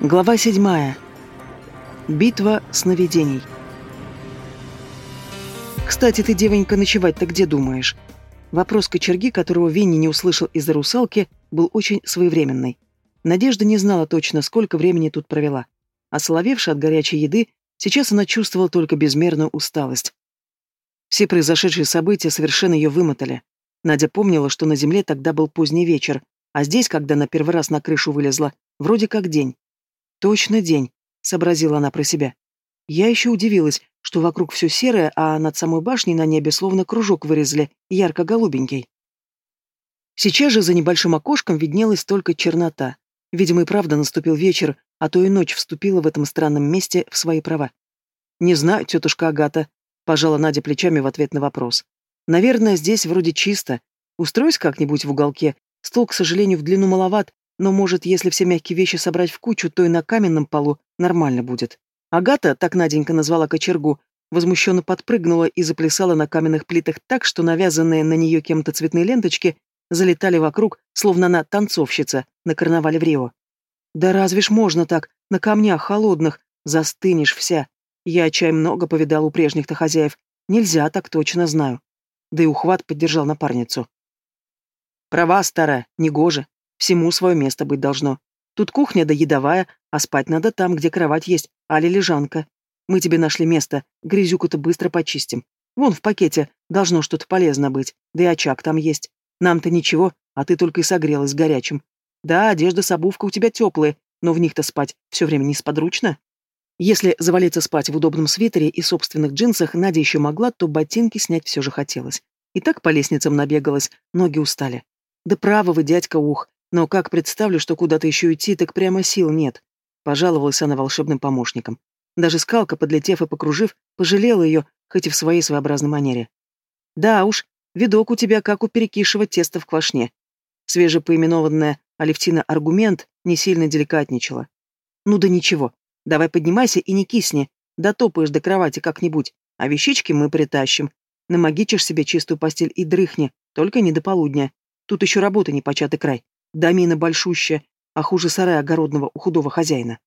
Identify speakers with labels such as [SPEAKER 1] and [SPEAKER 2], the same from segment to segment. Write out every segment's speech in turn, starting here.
[SPEAKER 1] Глава седьмая. Битва сновидений. «Кстати, ты, девонька, ночевать-то где думаешь?» Вопрос кочерги, которого Винни не услышал из-за русалки, был очень своевременный. Надежда не знала точно, сколько времени тут провела. Осоловевшая от горячей еды, сейчас она чувствовала только безмерную усталость. Все произошедшие события совершенно ее вымотали. Надя помнила, что на земле тогда был поздний вечер, а здесь, когда она первый раз на крышу вылезла, вроде как день. Точно день, сообразила она про себя. Я еще удивилась, что вокруг все серое, а над самой башней на небе словно кружок вырезали, ярко-голубенький. Сейчас же за небольшим окошком виднелась только чернота. Видимо, и правда наступил вечер, а то и ночь вступила в этом странном месте в свои права. «Не знаю, тетушка Агата», — пожала Надя плечами в ответ на вопрос. «Наверное, здесь вроде чисто. Устроюсь как-нибудь в уголке. Стол, к сожалению, в длину маловат, но, может, если все мягкие вещи собрать в кучу, то и на каменном полу нормально будет. Агата, так Наденька назвала кочергу, возмущенно подпрыгнула и заплясала на каменных плитах так, что навязанные на нее кем-то цветные ленточки залетали вокруг, словно она танцовщица на карнавале в Рио. «Да разве ж можно так, на камнях холодных, застынешь вся. Я чай много повидал у прежних-то хозяев. Нельзя, так точно знаю». Да и ухват поддержал напарницу. «Права, старая, негоже. Всему свое место быть должно. Тут кухня да едовая, а спать надо там, где кровать есть, али лежанка. Мы тебе нашли место, грязюку-то быстро почистим. Вон в пакете должно что-то полезно быть, да и очаг там есть. Нам-то ничего, а ты только и согрелась горячим. Да, одежда с обувка у тебя теплые, но в них-то спать все время несподручно. Если завалиться спать в удобном свитере и собственных джинсах Надя еще могла, то ботинки снять все же хотелось. И так по лестницам набегалась, ноги устали. Да право вы, дядька, ух, но как представлю, что куда-то еще идти, так прямо сил нет. Пожаловалась она волшебным помощником. Даже скалка, подлетев и покружив, пожалела ее, хоть и в своей своеобразной манере. Да уж, видок у тебя, как у перекишего теста в квашне. Свежепоименованная Алевтина аргумент не сильно деликатничала. Ну да ничего, давай поднимайся и не кисни, дотопаешь до кровати как-нибудь, а вещички мы притащим. Намагичишь себе чистую постель и дрыхни, только не до полудня. Тут еще работа не початый край. Домина большущая, а хуже сарая огородного у худого хозяина.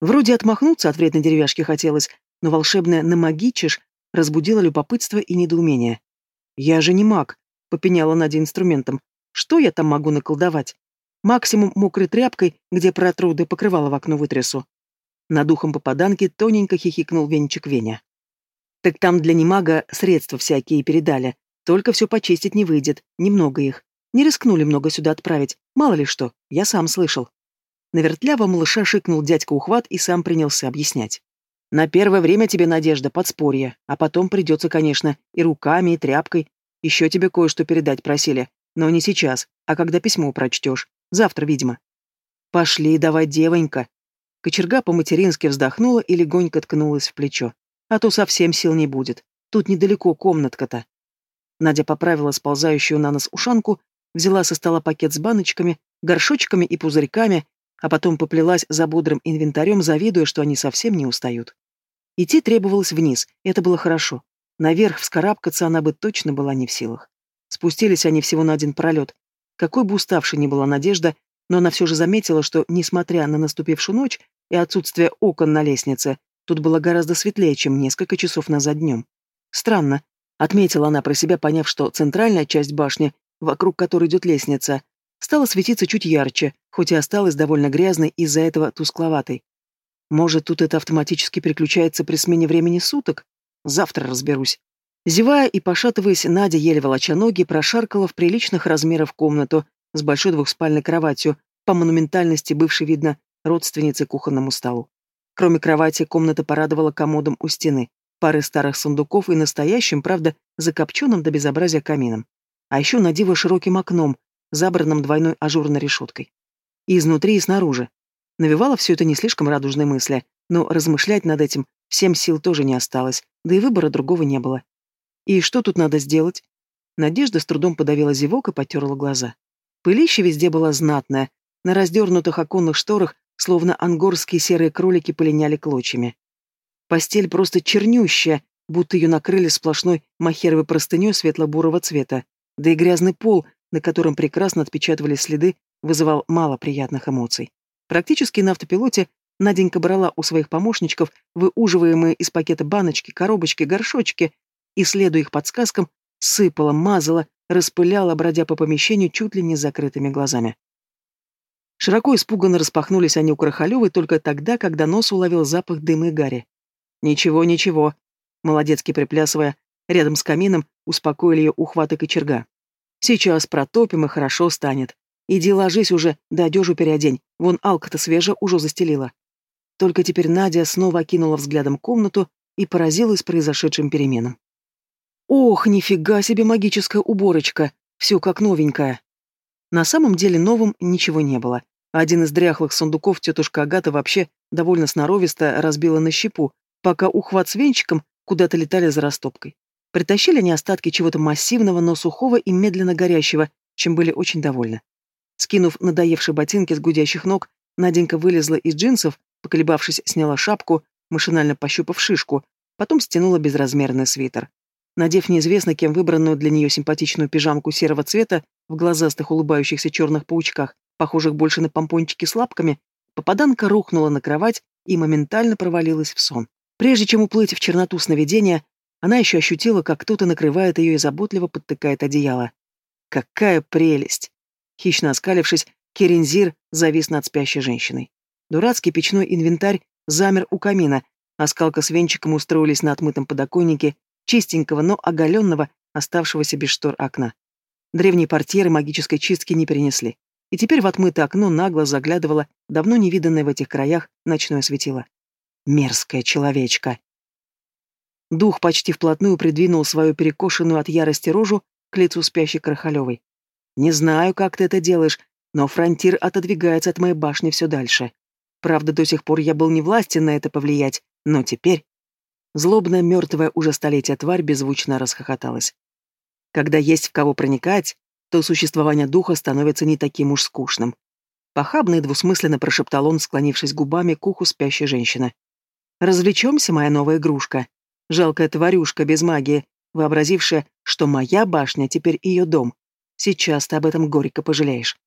[SPEAKER 1] Вроде отмахнуться от вредной деревяшки хотелось, но волшебное «намагичишь» разбудило любопытство и недоумение. «Я же не маг», — попеняла Надя инструментом. «Что я там могу наколдовать? Максимум мокрой тряпкой, где протру да покрывало в окно вытрясу». Над духом попаданки тоненько хихикнул венчик Веня. «Так там для немага средства всякие передали, только все почистить не выйдет, немного их. Не рискнули много сюда отправить, мало ли что, я сам слышал. На вертлявого малыша шикнул дядька ухват и сам принялся объяснять. На первое время тебе, Надежда, подспорье, а потом придется, конечно, и руками, и тряпкой. Еще тебе кое-что передать просили, но не сейчас, а когда письмо прочтешь. Завтра, видимо. Пошли, давай, девонька. Кочерга по-матерински вздохнула и легонько ткнулась в плечо. А то совсем сил не будет. Тут недалеко комнатка-то. Надя поправила сползающую на нос ушанку взяла со стола пакет с баночками, горшочками и пузырьками, а потом поплелась за бодрым инвентарем, завидуя, что они совсем не устают. Идти требовалось вниз, это было хорошо. Наверх вскарабкаться она бы точно была не в силах. Спустились они всего на один пролет. Какой бы уставшей ни была Надежда, но она все же заметила, что, несмотря на наступившую ночь и отсутствие окон на лестнице, тут было гораздо светлее, чем несколько часов назад днем. Странно, отметила она про себя, поняв, что центральная часть башни вокруг которой идет лестница, стала светиться чуть ярче, хоть и осталась довольно грязной из-за этого тускловатой. Может, тут это автоматически переключается при смене времени суток? Завтра разберусь. Зевая и пошатываясь, Надя, еле волоча ноги, прошаркала в приличных размеров комнату с большой двухспальной кроватью, по монументальности бывшей, видно, родственницей кухонному столу. Кроме кровати, комната порадовала комодом у стены, парой старых сундуков и настоящим, правда, закопченным до безобразия камином а еще на диво широким окном, забранным двойной ажурной решеткой. И изнутри, и снаружи. Навевало все это не слишком радужные мысли, но размышлять над этим всем сил тоже не осталось, да и выбора другого не было. И что тут надо сделать? Надежда с трудом подавила зевок и потерла глаза. Пылище везде было знатное, на раздернутых оконных шторах, словно ангорские серые кролики полиняли клочьями. Постель просто чернющая, будто ее накрыли сплошной махеровой простыней светло-бурого цвета, да и грязный пол, на котором прекрасно отпечатывали следы, вызывал мало приятных эмоций. Практически на автопилоте Наденька брала у своих помощничков выуживаемые из пакета баночки, коробочки, горшочки и, следуя их подсказкам, сыпала, мазала, распыляла, бродя по помещению чуть ли не с закрытыми глазами. Широко испуганно распахнулись они у Крахалевой только тогда, когда нос уловил запах дыма и гари. «Ничего, ничего», — молодецки приплясывая, рядом с камином успокоили ее ухваты кочерга. «Сейчас протопим, и хорошо станет. Иди ложись уже, да одежу переодень, вон алка-то свежая уже застелила». Только теперь Надя снова окинула взглядом комнату и поразилась произошедшим переменам. «Ох, нифига себе магическая уборочка! Все как новенькое!» На самом деле новым ничего не было. Один из дряхлых сундуков тетушка Агата вообще довольно сноровисто разбила на щепу, пока ухват с венчиком куда-то летали за растопкой. Притащили они остатки чего-то массивного, но сухого и медленно горящего, чем были очень довольны. Скинув надоевшие ботинки с гудящих ног, Наденька вылезла из джинсов, поколебавшись, сняла шапку, машинально пощупав шишку, потом стянула безразмерный свитер. Надев неизвестно кем выбранную для нее симпатичную пижамку серого цвета в глазастых улыбающихся черных паучках, похожих больше на помпончики с лапками, попаданка рухнула на кровать и моментально провалилась в сон. Прежде чем уплыть в черноту сновидения, она еще ощутила, как кто-то накрывает ее и заботливо подтыкает одеяло. Какая прелесть! Хищно оскалившись, Керензир завис над спящей женщиной. Дурацкий печной инвентарь замер у камина, а скалка с венчиком устроились на отмытом подоконнике, чистенького, но оголенного, оставшегося без штор окна. Древние портьеры магической чистки не перенесли и теперь в отмытое окно нагло заглядывало давно невиданное в этих краях ночное светило. Мерзкая человечка. Дух почти вплотную придвинул свою перекошенную от ярости рожу к лицу спящей Крахалевой. «Не знаю, как ты это делаешь, но фронтир отодвигается от моей башни все дальше. Правда, до сих пор я был не властен на это повлиять, но теперь...» Злобная, мертвая уже столетия тварь беззвучно расхохоталась. «Когда есть в кого проникать, то существование духа становится не таким уж скучным. Похабно и двусмысленно прошептал он, склонившись губами к уху спящей женщины. «Развлечемся, моя новая игрушка. Жалкая тварюшка без магии, вообразившая, что моя башня теперь ее дом. Сейчас ты об этом горько пожалеешь».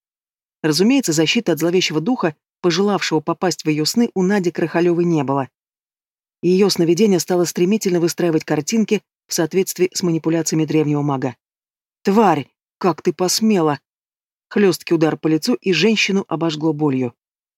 [SPEAKER 1] Разумеется, защиты от зловещего духа, пожелавшего попасть в ее сны, у Нади Крахалевой не было. Ее сновидение стало стремительно выстраивать картинки в соответствии с манипуляциями древнего мага. «Тварь! Как ты посмела!» Хлесткий удар по лицу, и женщину обожгло болью.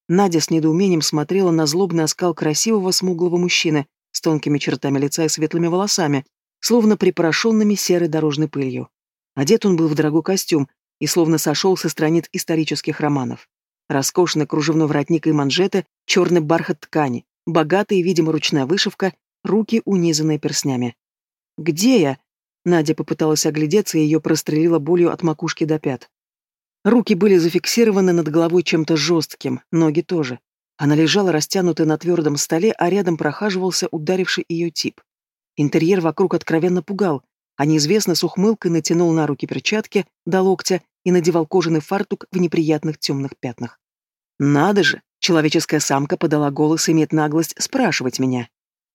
[SPEAKER 1] Надя с недоумением смотрела на злобный оскал красивого смуглого мужчины с тонкими чертами лица и светлыми волосами, словно припорошенными серой дорожной пылью. Одет он был в дорогой костюм и словно сошел со страниц исторических романов. Роскошный кружевной воротник и манжеты, черный бархат ткани, богатая видимо, ручная вышивка, руки, унизанные перстнями. «Где я?» Надя попыталась оглядеться, и ее прострелила болью от макушки до пят. Руки были зафиксированы над головой чем-то жестким, ноги тоже. Она лежала растянутая на твердом столе, а рядом прохаживался ударивший ее тип. Интерьер вокруг откровенно пугал, а неизвестно с ухмылкой натянул на руки перчатки до локтя и надевал кожаный фартук в неприятных темных пятнах. «Надо же!» — человеческая самка подала голос и имеет наглость спрашивать меня.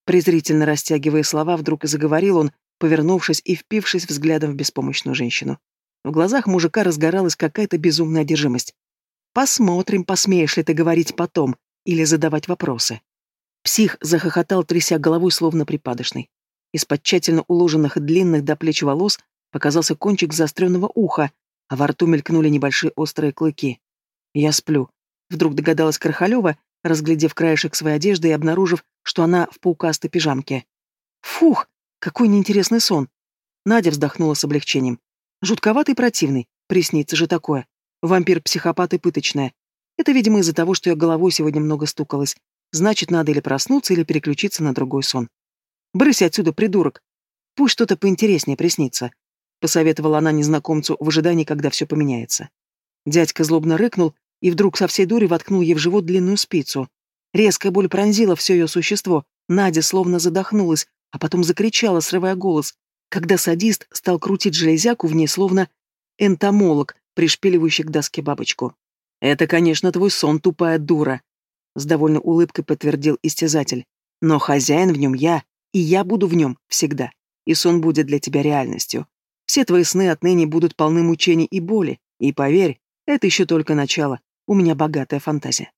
[SPEAKER 1] Презрительно растягивая слова, вдруг заговорил он, повернувшись и впившись взглядом в беспомощную женщину. В глазах мужика разгоралась какая-то безумная одержимость. «Посмотрим, посмеешь ли ты говорить потом или задавать вопросы». Псих захохотал, тряся головой, словно припадочный. Из-под тщательно уложенных длинных до плеч волос показался кончик заостренного уха, а во рту мелькнули небольшие острые клыки. «Я сплю», — вдруг догадалась Крахалева, разглядев краешек своей одежды и обнаружив, что она в паукастой пижамке. «Фух!» Какой неинтересный сон. Надя вздохнула с облегчением. Жутковатый противный. Приснится же такое. Вампир-психопат и пыточная. Это, видимо, из-за того, что я головой сегодня много стукалась. Значит, надо или проснуться, или переключиться на другой сон. Брысь отсюда, придурок. Пусть что-то поинтереснее приснится. Посоветовала она незнакомцу в ожидании, когда все поменяется. Дядька злобно рыкнул и вдруг со всей дури воткнул ей в живот длинную спицу. Резкая боль пронзила все ее существо. Надя словно задохнулась, а потом закричала, срывая голос, когда садист стал крутить железяку в ней, словно энтомолог, пришпиливающий к доске бабочку. «Это, конечно, твой сон, тупая дура», — с довольной улыбкой подтвердил истязатель. «Но хозяин в нем я, и я буду в нем всегда, и сон будет для тебя реальностью. Все твои сны отныне будут полны мучений и боли, и поверь, это еще только начало, у меня богатая фантазия».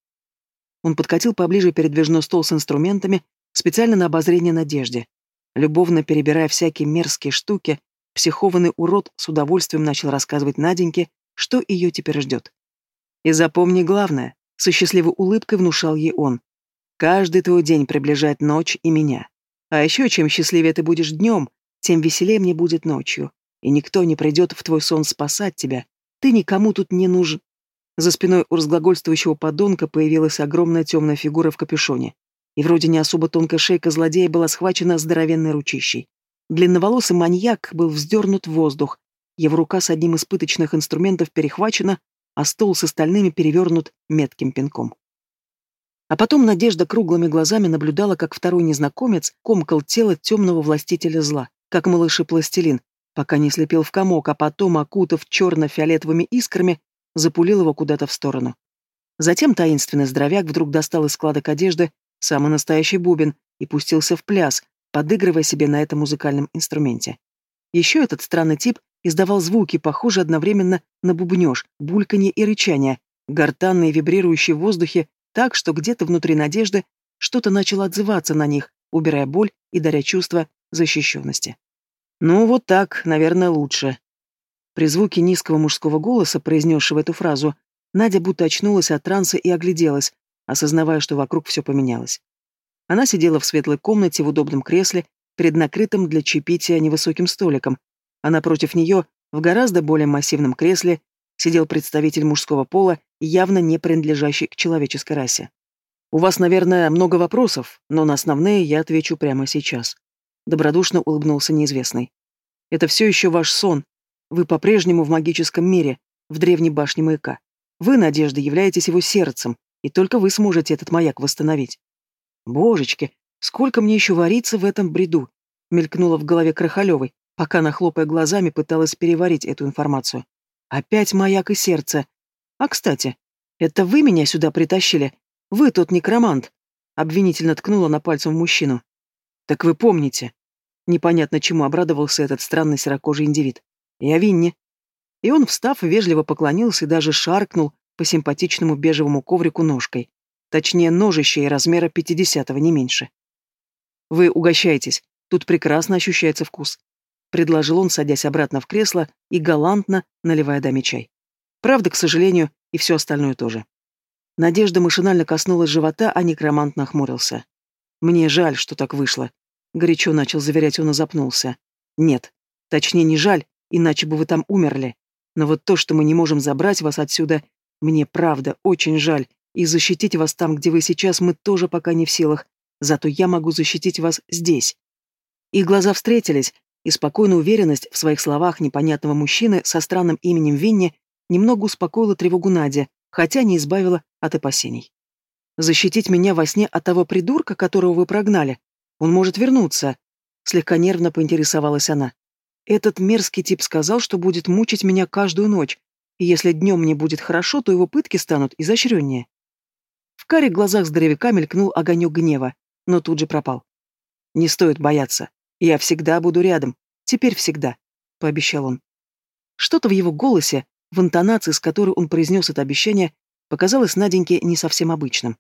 [SPEAKER 1] Он подкатил поближе передвижной стол с инструментами, специально на обозрение Надежде. Любовно перебирая всякие мерзкие штуки, психованный урод с удовольствием начал рассказывать Наденьке, что ее теперь ждет. И запомни главное, со счастливой улыбкой внушал ей он. Каждый твой день приближает ночь и меня. А еще, чем счастливее ты будешь днем, тем веселее мне будет ночью. И никто не придет в твой сон спасать тебя. Ты никому тут не нужен. За спиной у разглагольствующего подонка появилась огромная темная фигура в капюшоне. И вроде не особо тонкая шейка злодея была схвачена здоровенной ручищей. Длинноволосый маньяк был вздернут в воздух. Его рука с одним из пыточных инструментов перехвачена, а стол с остальными перевернут метким пинком. А потом Надежда круглыми глазами наблюдала, как второй незнакомец комкал тело темного властителя зла, как малыш и пластилин, пока не слепил в комок, а потом, окутав черно-фиолетовыми искрами, запулил его куда-то в сторону. Затем таинственный здоровяк вдруг достал из складок одежды самый настоящий бубен и пустился в пляс, подыгрывая себе на этом музыкальном инструменте. Еще этот странный тип издавал звуки, похожие одновременно на бубнеж, бульканье и рычание, гортанные, вибрирующие в воздухе, так, что где-то внутри надежды что-то начало отзываться на них, убирая боль и даря чувство защищенности. «Ну, вот так, наверное, лучше». При звуке низкого мужского голоса, произнесшего эту фразу, Надя будто очнулась от транса и огляделась, осознавая, что вокруг все поменялось. Она сидела в светлой комнате в удобном кресле, перед накрытым для чаепития невысоким столиком, а напротив нее, в гораздо более массивном кресле, сидел представитель мужского пола, явно не принадлежащий к человеческой расе. «У вас, наверное, много вопросов, но на основные я отвечу прямо сейчас». Добродушно улыбнулся неизвестный. «Это все еще ваш сон. Вы по-прежнему в магическом мире, в древней башне маяка. Вы, Надежда, являетесь его сердцем, и только вы сможете этот маяк восстановить». «Божечки, сколько мне еще вариться в этом бреду?» мелькнуло в голове Крахалевой, пока она, хлопая глазами, пыталась переварить эту информацию. Опять маяк и сердце. А, кстати, это вы меня сюда притащили? Вы тот некромант. Обвинительно ткнула на пальцем в мужчину. Так вы помните. Непонятно чему обрадовался этот странный серокожий индивид. Я Винни. И он, встав, вежливо поклонился и даже шаркнул по симпатичному бежевому коврику ножкой. Точнее, ножище и размера пятидесятого, не меньше. Вы угощаетесь. Тут прекрасно ощущается вкус предложил он, садясь обратно в кресло и галантно наливая даме чай. Правда, к сожалению, и все остальное тоже. Надежда машинально коснулась живота, а некромант нахмурился. «Мне жаль, что так вышло», — горячо начал заверять он и запнулся. «Нет, точнее не жаль, иначе бы вы там умерли. Но вот то, что мы не можем забрать вас отсюда, мне правда очень жаль, и защитить вас там, где вы сейчас, мы тоже пока не в силах, зато я могу защитить вас здесь». Их глаза встретились, и спокойная уверенность в своих словах непонятного мужчины со странным именем Винни немного успокоила тревогу Нади, хотя не избавила от опасений. «Защитить меня во сне от того придурка, которого вы прогнали? Он может вернуться», — слегка нервно поинтересовалась она. «Этот мерзкий тип сказал, что будет мучить меня каждую ночь, и если днем мне будет хорошо, то его пытки станут изощреннее». В каре глазах здоровяка мелькнул огонек гнева, но тут же пропал. «Не стоит бояться. «Я всегда буду рядом. Теперь всегда», — пообещал он. Что-то в его голосе, в интонации, с которой он произнес это обещание, показалось Наденьке не совсем обычным.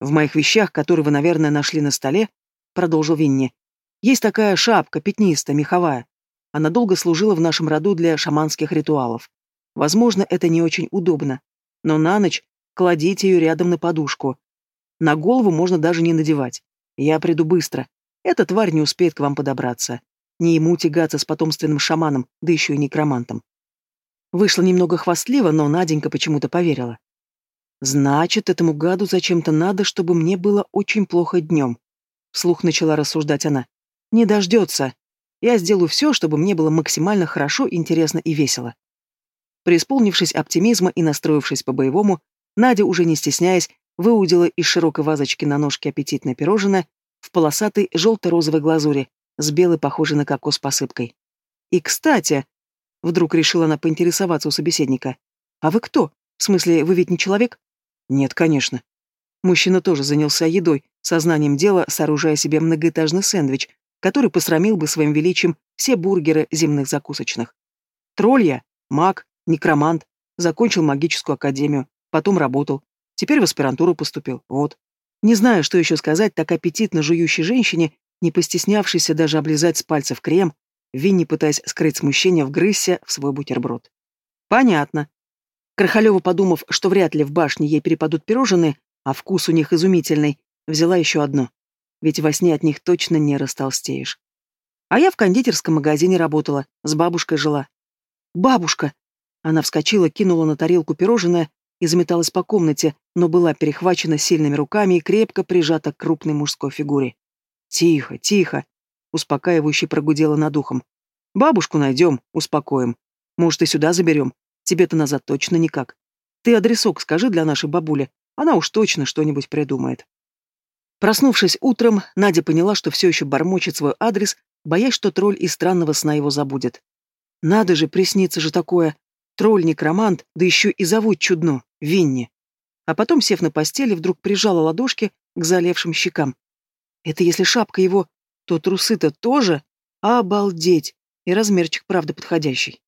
[SPEAKER 1] «В моих вещах, которые вы, наверное, нашли на столе», — продолжил Винни, — «есть такая шапка, пятнистая, меховая. Она долго служила в нашем роду для шаманских ритуалов. Возможно, это не очень удобно, но на ночь кладите ее рядом на подушку. На голову можно даже не надевать. Я приду быстро. Эта тварь не успеет к вам подобраться. Не ему тягаться с потомственным шаманом, да еще и некромантом. Вышло немного хвастливо, но Наденька почему-то поверила. «Значит, этому гаду зачем-то надо, чтобы мне было очень плохо днем», — вслух начала рассуждать она. «Не дождется. Я сделаю все, чтобы мне было максимально хорошо, интересно и весело». Преисполнившись оптимизма и настроившись по-боевому, Надя, уже не стесняясь, выудила из широкой вазочки на ножке аппетитное пирожное в полосатой желто-розовой глазури, с белой, похожей на кокос посыпкой. «И, кстати...» — вдруг решила она поинтересоваться у собеседника. «А вы кто? В смысле, вы ведь не человек?» «Нет, конечно». Мужчина тоже занялся едой, сознанием дела сооружая себе многоэтажный сэндвич, который посрамил бы своим величием все бургеры земных закусочных. Тролль я, маг, некромант, закончил магическую академию, потом работал. Теперь в аспирантуру поступил. Вот. Не знаю, что еще сказать так аппетитно жующей женщине, не постеснявшейся даже облизать с пальцев крем, Винни, пытаясь скрыть смущение, вгрызся в свой бутерброд. Понятно. Крахалева, подумав, что вряд ли в башне ей перепадут пирожные, а вкус у них изумительный, взяла еще одно. Ведь во сне от них точно не растолстеешь. А я в кондитерском магазине работала, с бабушкой жила. «Бабушка!» Она вскочила, кинула на тарелку пирожное и заметалась по комнате, но была перехвачена сильными руками и крепко прижата к крупной мужской фигуре. «Тихо, тихо!» Успокаивающе прогудела над ухом. «Бабушку найдем, успокоим. Может, и сюда заберем. Тебе-то назад точно никак. Ты адресок скажи для нашей бабули, она уж точно что-нибудь придумает». Проснувшись утром, Надя поняла, что все еще бормочет свой адрес, боясь, что тролль из странного сна его забудет. Надо же, приснится же такое. Тролль-некромант, да еще и зовут чудно, Винни. А потом, сев на постели, вдруг прижала ладошки к залевшим щекам. Это если шапка его, то трусы-то тоже? Обалдеть! И размерчик, правда, подходящий.